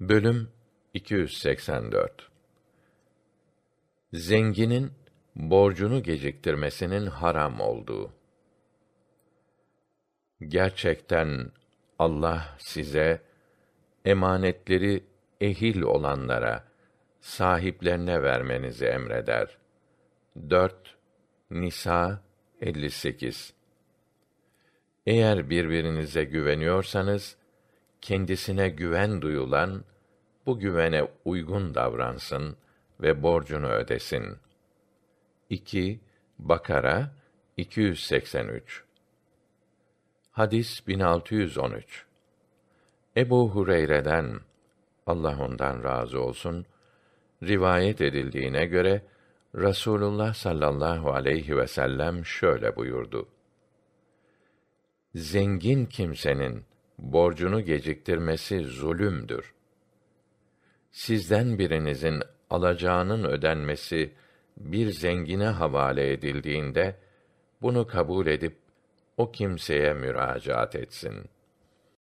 Bölüm 284 Zenginin borcunu geciktirmesinin haram olduğu. Gerçekten Allah size emanetleri ehil olanlara, sahiplerine vermenizi emreder. 4 Nisa 58 Eğer birbirinize güveniyorsanız kendisine güven duyulan bu güvene uygun davransın ve borcunu ödesin. 2 Bakara 283 Hadis 1613 Ebu Hureyre'den Allah ondan razı olsun rivayet edildiğine göre Rasulullah sallallahu aleyhi ve sellem şöyle buyurdu. Zengin kimsenin borcunu geciktirmesi zulümdür. Sizden birinizin alacağının ödenmesi bir zengine havale edildiğinde bunu kabul edip o kimseye müracaat etsin.